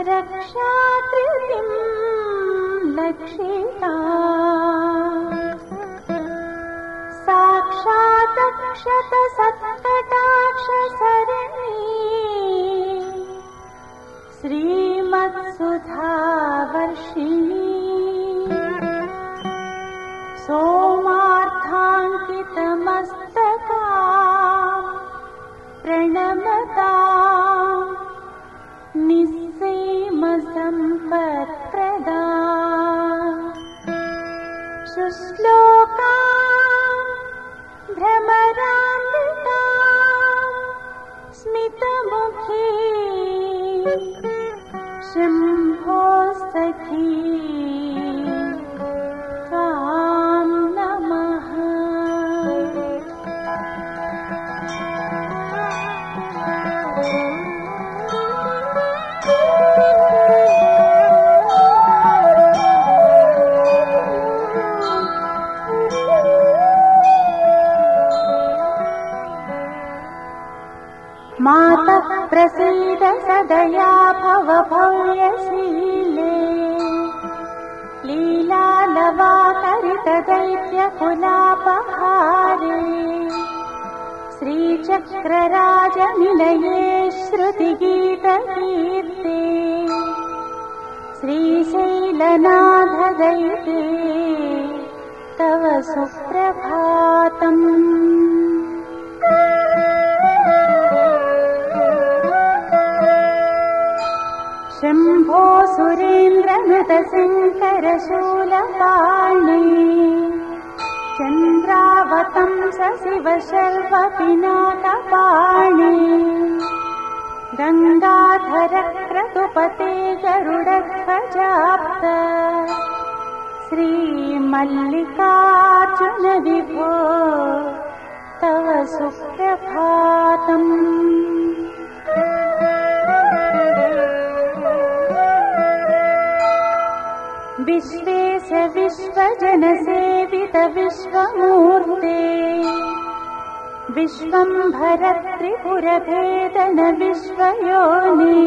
रक्षाकृतिम् लक्षिता। साक्षात् सत्कटाक्षसरिणी श्रीमत्सुधावर्षिणी। सोमार्थाङ्कितमस्तका। प्रणमता निःसीमसम्पत्प्रदा सुश्लोका भ्रमरामृता स्मितमुखी भव भव्यशीले लीलालवाकरितदैत्यकुलापहारे श्रीचक्रराजनिलये श्रुतिगीतकीर्ते। श्रीशैलनाथदैते तव सुप्रभातम् शम्भो सुरेन्द्रनृतशङ्करशूलपाणि चन्द्रावतं शिव शर्वपिनाकपाणि गङ्गाधरक्रतुपते गरुडध्वजाप्त श्रीमल्लिकार्जुन विभो तव सुप्रभातम् विश्वेश विश्वजनसेवित विश्वमूर्ते विश्वम्भरत्रिपुरभेदन विश्वयोनि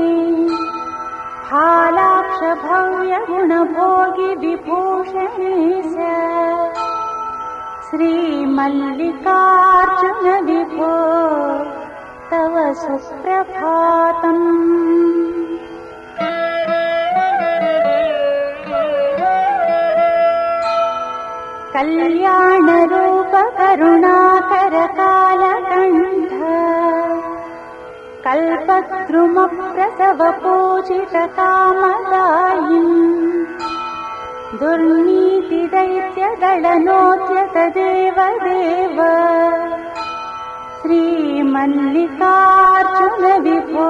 फालाक्ष भव्यगुणभोगि विभूषणेश श्रीमल्लिकार्जुन विभो तव सुप्रभातम् कल्याणरूपकरुणाकरकालकण्ठ। कल्पद्रुमप्रसवपूजितकामदायिन् दुर्नीतिदैत्यदलनोद्यतदेव देव श्रीमल्लिकार्जुन विभो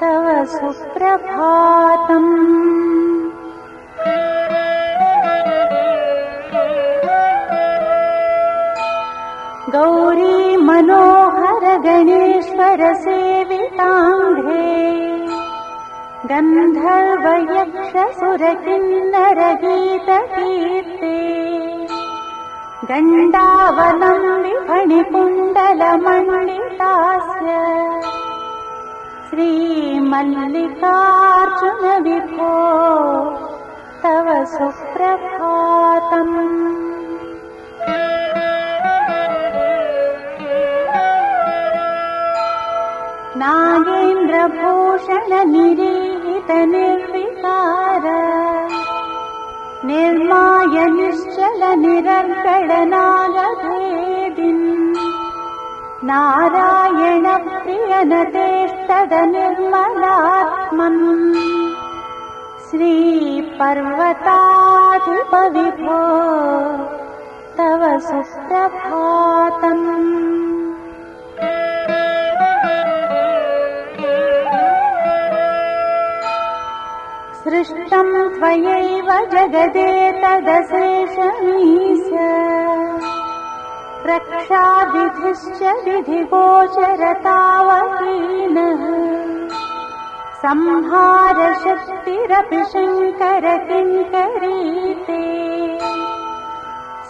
तव सुप्रभातम् गौरी मनोहर गणेश्वर सेविताङ्घ्रे। गन्धर्वयक्षसुरकिन्नरगीतकीर्ते गण्डावलम्बि फणिकुण्डलमण्डितास्य श्रीमल्लिकार्जुन विभो तव सुप्रभातम् नागेन्द्रभूषण निरीहित निर्विकार निर्माय निश्चल निरर्गळ नागभेदिन् नारायण प्रियनतेष्टद निर्मलात्मन् श्रीपर्वताधिपविभो तव सुप्रभातम् सृष्टम् त्वयैव जगदेतदशेषमीश रक्षाविधिश्च विधिगोचरतावहीनः। संहारशक्तिरपि शङ्कर किङ्करीते।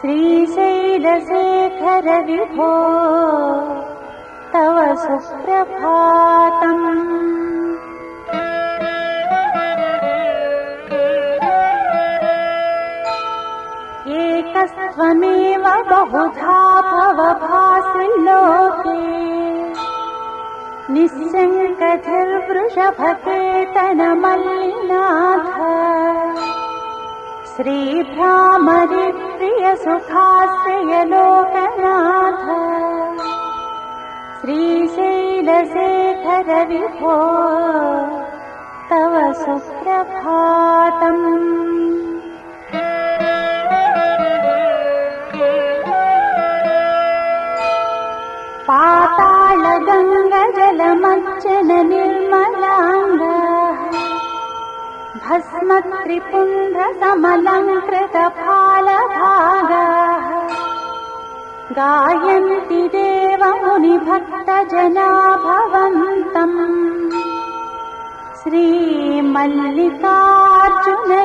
श्रीशैलशेखर विभो तव सुप्रभातम् त्वमेव बहुधा भवभासि लोके निःशङ्कथिर्वृषभकेतनमल्लिनाथ श्रीभ्रामरिप्रियसुखाश्रयलोकनाथ श्रीशैलशेखर विभो तव सुप्रभातम् निर्मलाङ्ग भस्मत्रिपुण्ड्रसमलङ्कृतफालभागाः गायन्ति देवमुनिभक्तजना भवन्तम् श्रीमल्लिकार्जुन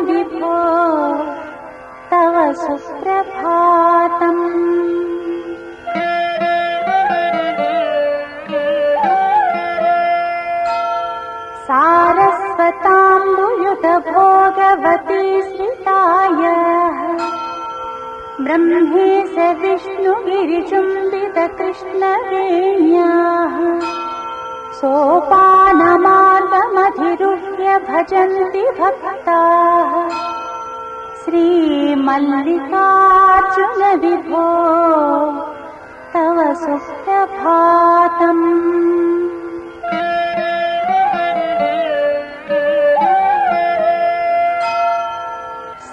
विभो तव सुप्रभातम् भोगवती श्रिताय ब्रह्मे स विष्णुगिरिचुम्बित कृष्णवेण्याः सोपानमार्गमधिरुह्य भजन्ति भक्ताः। श्रीमल्लिकार्जुन विभो तव सुप्रभातम्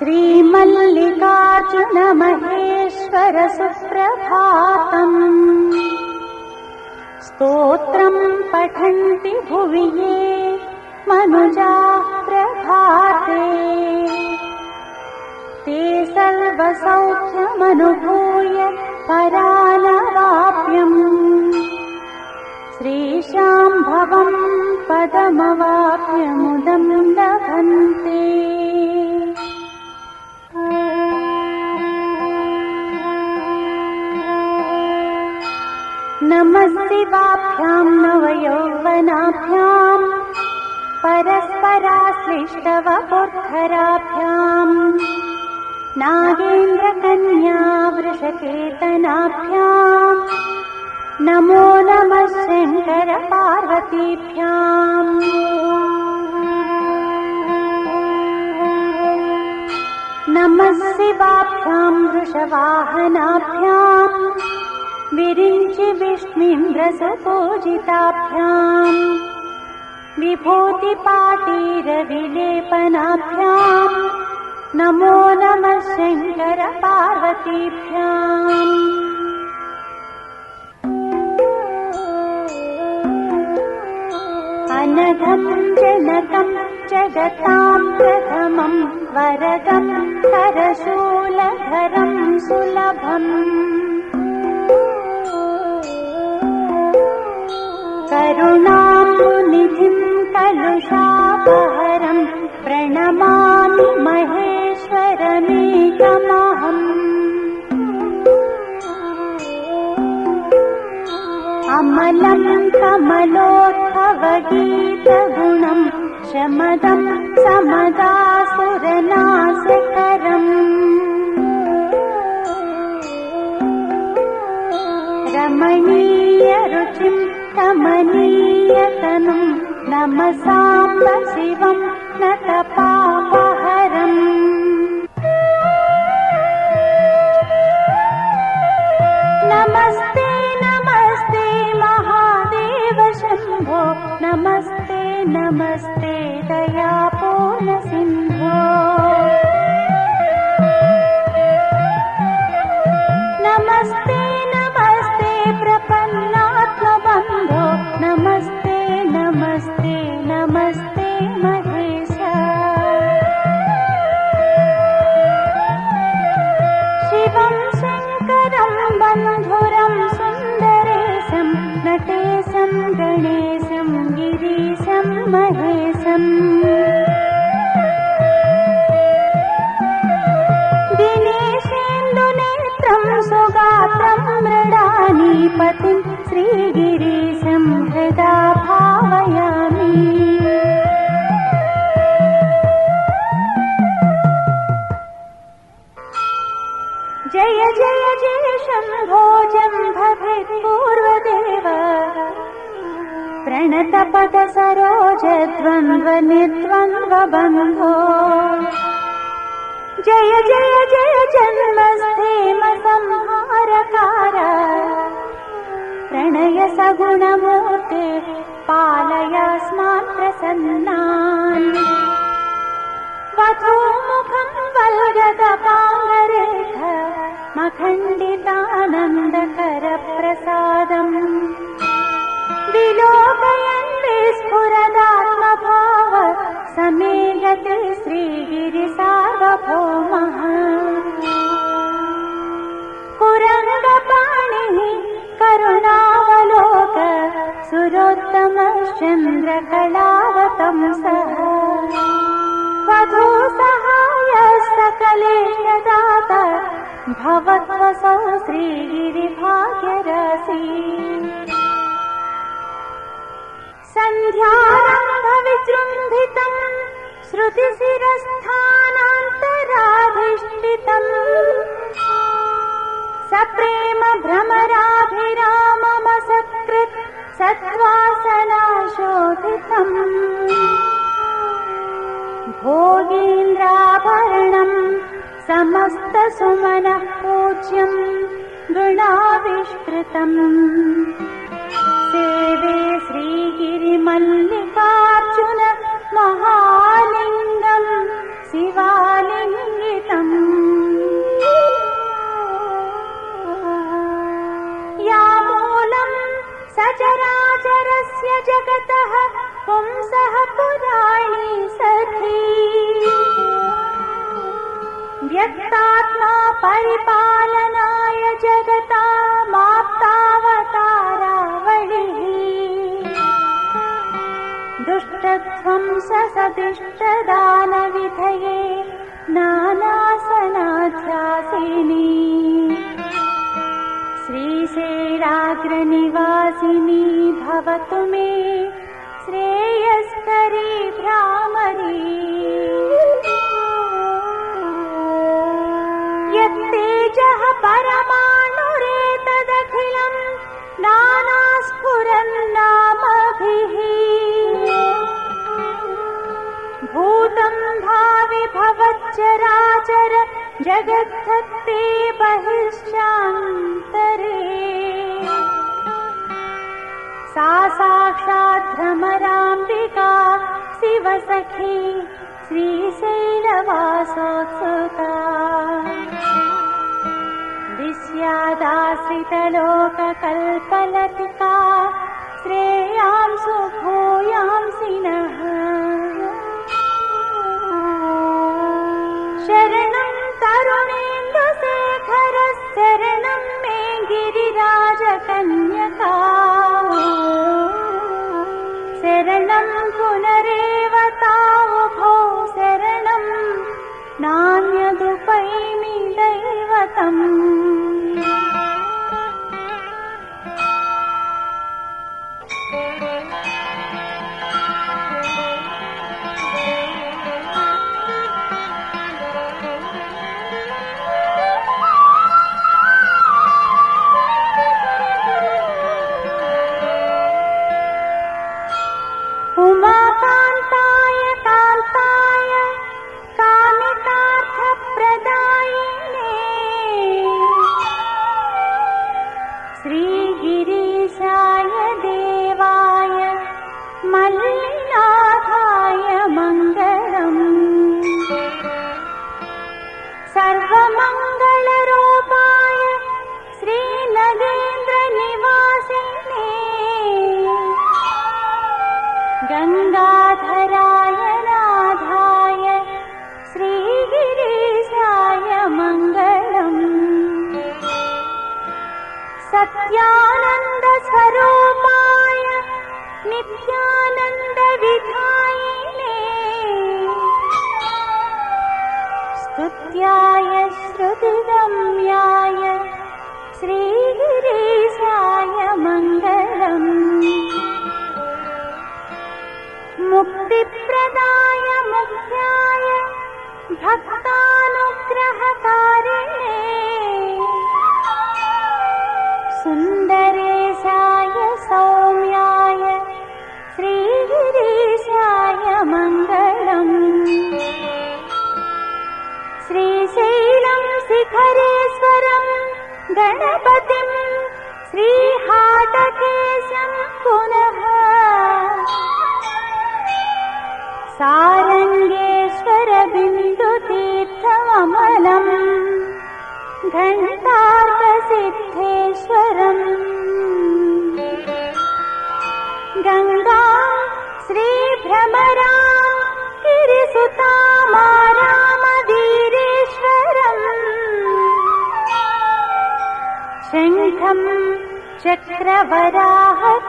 श्रीमल्लिकार्जुन महेश्वर सुप्रभातम् स्तोत्रम् पठन्ति भुवि ये मनुजाः प्रभाते। ते सर्वसौख्यमनुभूय परानवाप्यम्। श्रीशाम्भवम् पदमवाप्यमुदम् लभन्ते नमस्तिवाभ्याम् नवयौवनाभ्याम् परस्पराश्लिष्टवपुर्धराभ्याम् नागेन्द्रकन्या वृषकेतनाभ्याम् नमो नमः शङ्कर पार्वतीभ्याम् नमः शिवाभ्याम् वृषवाहनाभ्याम् विरिञ्चि विष्णीन्द्रसपूजिताभ्याम् विभूतिपाटीरविलेपनाभ्याम् नमो नमः शङ्कर पार्वतीभ्याम् अनघम् जनकम् जगताम् प्रथमम् वरदम् करशूलधरम् सुलभम् करुणामुनिधिम् कलुषापहरम् प्रणमामि महेश्वरमेकमहम्। अमलम् कमलोद्भवगीतगुणम् शमदम् समदासुरनाशकरम् रमणीयरुचिम् कमनीयतनुम् नमसाम्ब शिवम् न तपापहरम् जय जय जय शम्भो भवेत्पूर्वदेव प्रणतपटसरोज त्वं द्वनि त्वं द्वबंभो जय जय जय जन्मस्तेमसंहारकार प्रणय सगुणमूर्ते पालयास्मान् सन्नान् वधूमुखम् वल्गदपाङ्गरेख मखण्डितानन्दकरप्रसादम्। विलोकयन् विस्फुरदात्मभाव समेगते श्रीगिरिसार्वभौमः। कुरङ्गपाणिः करुणावलोक सुरोत्तमश्चन्द्रकलावतंसः सहाय सकले दात भवत्वसौ श्रीगिरिभाग्यरसी सन्ध्यारम्भविजृम्भितम् श्रुतिशिरस्थानान्तराधिष्ठितम् सप्रेम भ्रमराभिराममसकृत् सत्त्वासनाशोधितम् भोगीन्द्राभरणम् समस्तसुमनः पूज्यम् गुणाविष्कृतम् सेवे श्रीगिरिमल्लिकार्जुन महालिङ्गम् शिवालिङ्गितम्। या मूलम् सचराचरस्य जगतः पुंसः पुराणी सखी। व्यक्तात्मा परिपालनाय जगता माप्तावतारावलिः। दुष्टध्वंससदिष्टदानविधये नानासनाध्यासिनी। श्रीशैलाग्रनिवासिनी भवतु मे श्रेयस्करी भ्रामरी। यत्तेजः परमाणुरेतदखिलम् नानास्फुरन्नामभिः भूतम् भावि भवच्चराचर जगद्धत्ते बहिश्चान्तरे सा साक्षात् भ्रमराम्बिका शिवसखी श्रीशैलवासोत्सुता विस्यादाश्रितलोककल्पलतिका श्रेयांसु भूयांसि नः tâm सत्यानन्दस्वरूपाय नित्यानन्दविधायिने। स्तुत्याय श्रुतिगम्याय श्रीगिरीशाय मङ्गलम्। मुक्तिप्रदाय मुख्याय भक्तानुग्रहकारिणे मङ्गलम् श्रीशैलं शिखरेश्वरं गणपतिं श्रीहाटकेशं पुनः। सारङ्गेश्वर घण्टार्कसिद्धेश्वरम् गङ्गा चक्रवराहतीर्थम्